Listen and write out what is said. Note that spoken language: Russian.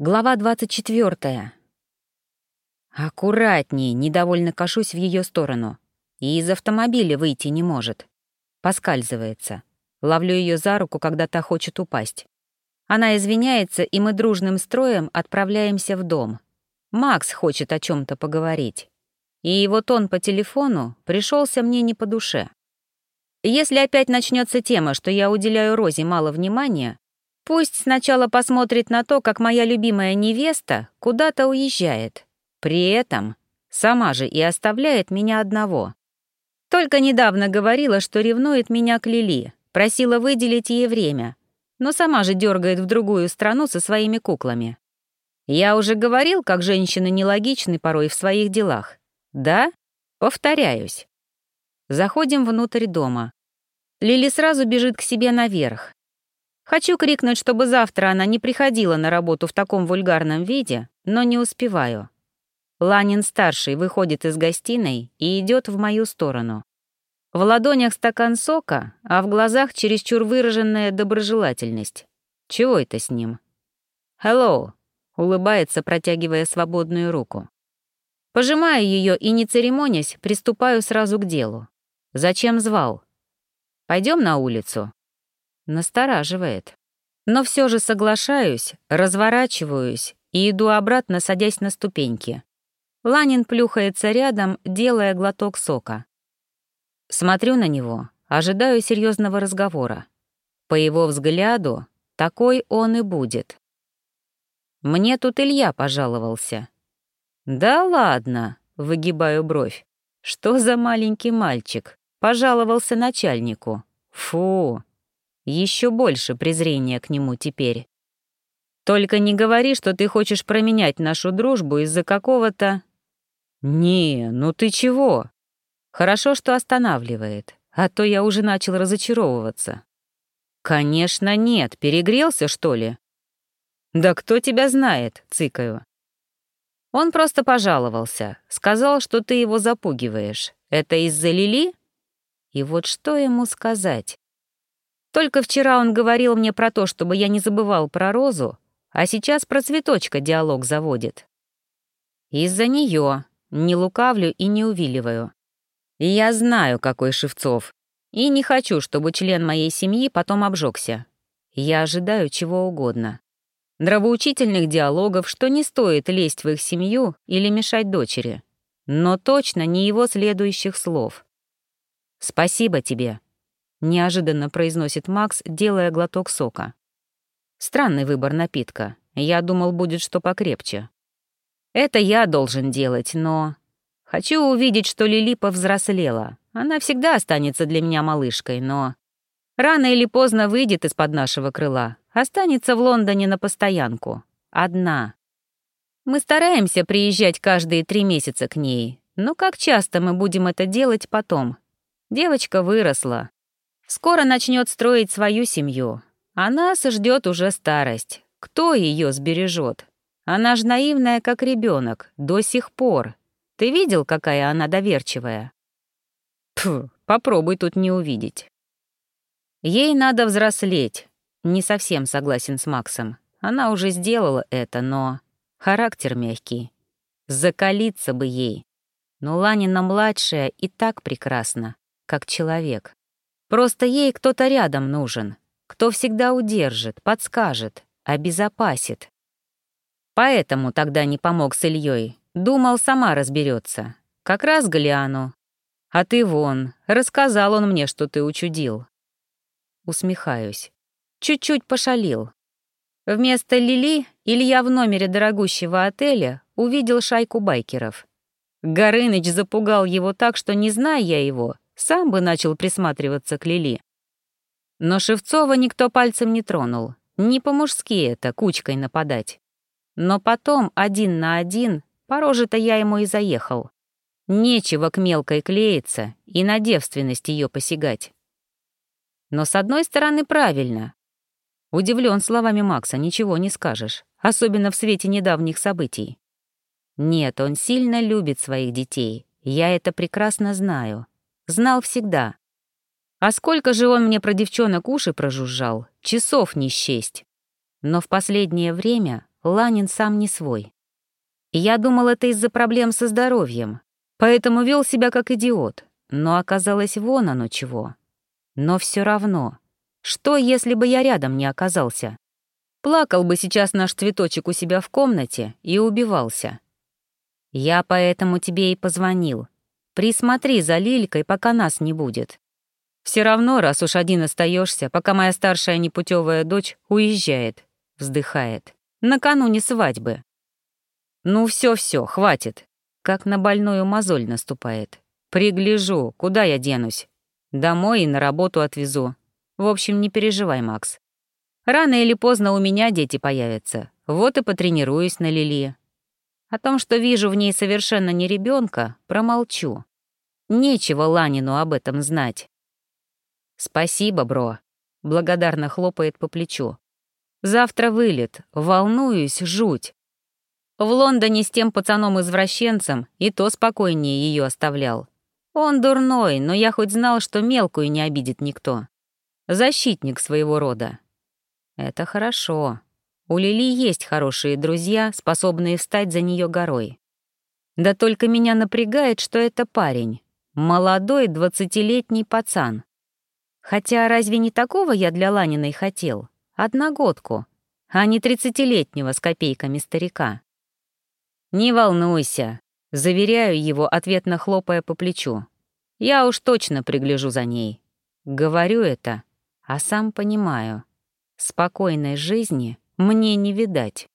Глава 24. Аккуратней, недовольно кашусь в ее сторону. И из автомобиля выйти не может. Поскальзывается. Ловлю ее за руку, когда та хочет упасть. Она извиняется, и мы дружным строем отправляемся в дом. Макс хочет о чем то поговорить. И его тон по телефону пришелся мне не по душе. Если опять начнется тема, что я уделяю Розе мало внимания, Пусть сначала посмотрит на то, как моя любимая невеста куда-то уезжает. При этом сама же и оставляет меня одного. Только недавно говорила, что ревнует меня к Лили, просила выделить ей время, но сама же дергает в другую страну со своими куклами. Я уже говорил, как женщины нелогичны порой в своих делах. Да? Повторяюсь. Заходим внутрь дома. Лили сразу бежит к себе наверх, Хочу крикнуть, чтобы завтра она не приходила на работу в таком вульгарном виде, но не успеваю. Ланин-старший выходит из гостиной и идет в мою сторону. В ладонях стакан сока, а в глазах чересчур выраженная доброжелательность. Чего это с ним? «Hello», — улыбается, протягивая свободную руку. Пожимаю ее и, не церемонясь, приступаю сразу к делу. «Зачем звал?» Пойдем на улицу?» Настораживает. Но все же соглашаюсь, разворачиваюсь и иду обратно, садясь на ступеньки. Ланин плюхается рядом, делая глоток сока. Смотрю на него, ожидаю серьезного разговора. По его взгляду, такой он и будет. Мне тут Илья пожаловался. «Да ладно», — выгибаю бровь. «Что за маленький мальчик? Пожаловался начальнику. Фу, еще больше презрения к нему теперь. Только не говори, что ты хочешь променять нашу дружбу из-за какого-то... Не, ну ты чего? Хорошо, что останавливает, а то я уже начал разочаровываться. Конечно, нет, перегрелся, что ли? Да кто тебя знает, цыкаю. Он просто пожаловался, сказал, что ты его запугиваешь. Это из-за Лили? И вот что ему сказать? Только вчера он говорил мне про то, чтобы я не забывал про розу, а сейчас про цветочка диалог заводит. Из-за нее не лукавлю и не увиливаю. я знаю, какой Шевцов, и не хочу, чтобы член моей семьи потом обжегся. Я ожидаю чего угодно. Нравоучительных диалогов, что не стоит лезть в их семью или мешать дочери. Но точно не его следующих слов. «Спасибо тебе», — неожиданно произносит Макс, делая глоток сока. «Странный выбор напитка. Я думал, будет что покрепче. Это я должен делать, но... Хочу увидеть, что Лили повзрослела. Она всегда останется для меня малышкой, но... Рано или поздно выйдет из-под нашего крыла, останется в Лондоне на постоянку. Одна. Мы стараемся приезжать каждые три месяца к ней, но как часто мы будем это делать потом? Девочка выросла, Скоро начнет строить свою семью. А нас ждет уже старость. Кто ее сбережет? Она ж наивная, как ребенок, до сих пор. Ты видел, какая она доверчивая? Фу, попробуй тут не увидеть. Ей надо взрослеть. Не совсем согласен с Максом. Она уже сделала это, но... Характер мягкий. Закалиться бы ей. Но Ланина-младшая и так прекрасна, как человек. Просто ей кто-то рядом нужен, кто всегда удержит, подскажет, обезопасит. Поэтому тогда не помог с Ильей. Думал, сама разберется. Как раз Галиану. А ты вон, рассказал он мне, что ты учудил. Усмехаюсь. Чуть-чуть пошалил. Вместо Лили Илья в номере дорогущего отеля увидел шайку байкеров. Горыныч запугал его так, что, не зная я его, сам бы начал присматриваться к Лили. Но Шевцова никто пальцем не тронул. Не по-мужски это, кучкой нападать. Но потом, один на один, по роже-то я ему и заехал. Нечего к мелкой клеиться и на девственность ее посягать. Но с одной стороны правильно. Удивлен словами Макса, ничего не скажешь, особенно в свете недавних событий. Нет, он сильно любит своих детей, я это прекрасно знаю. Знал всегда. А сколько же он мне про девчонок уши прожужжал, часов не счесть. Но в последнее время Ланин сам не свой. Я думал, это из-за проблем со здоровьем, поэтому вел себя как идиот, но оказалось вон оно чего. Но все равно, что если бы я рядом не оказался? Плакал бы сейчас наш цветочек у себя в комнате и убивался. Я поэтому тебе и позвонил. Присмотри за Лилькой, пока нас не будет. Все равно, раз уж один остаешься, пока моя старшая непутевая дочь уезжает, вздыхает. Накануне свадьбы. Ну все-все, хватит. Как на больную мозоль наступает. Пригляжу, куда я денусь. Домой и на работу отвезу. В общем, не переживай, Макс. Рано или поздно у меня дети появятся. Вот и потренируюсь на Лили. О том, что вижу в ней совершенно не ребенка, промолчу. Нечего Ланину об этом знать. «Спасибо, бро», — благодарно хлопает по плечу. «Завтра вылет, волнуюсь, жуть. В Лондоне с тем пацаном-извращенцем и то спокойнее ее оставлял. Он дурной, но я хоть знал, что мелкую не обидит никто. Защитник своего рода. Это хорошо. У Лили есть хорошие друзья, способные встать за нее горой. Да только меня напрягает, что это парень. Молодой двадцатилетний пацан. Хотя разве не такого я для Ланиной хотел? Одногодку, а не тридцатилетнего с копейками старика. «Не волнуйся», — заверяю его, ответно хлопая по плечу. «Я уж точно пригляжу за ней». Говорю это, а сам понимаю. Спокойной жизни мне не видать.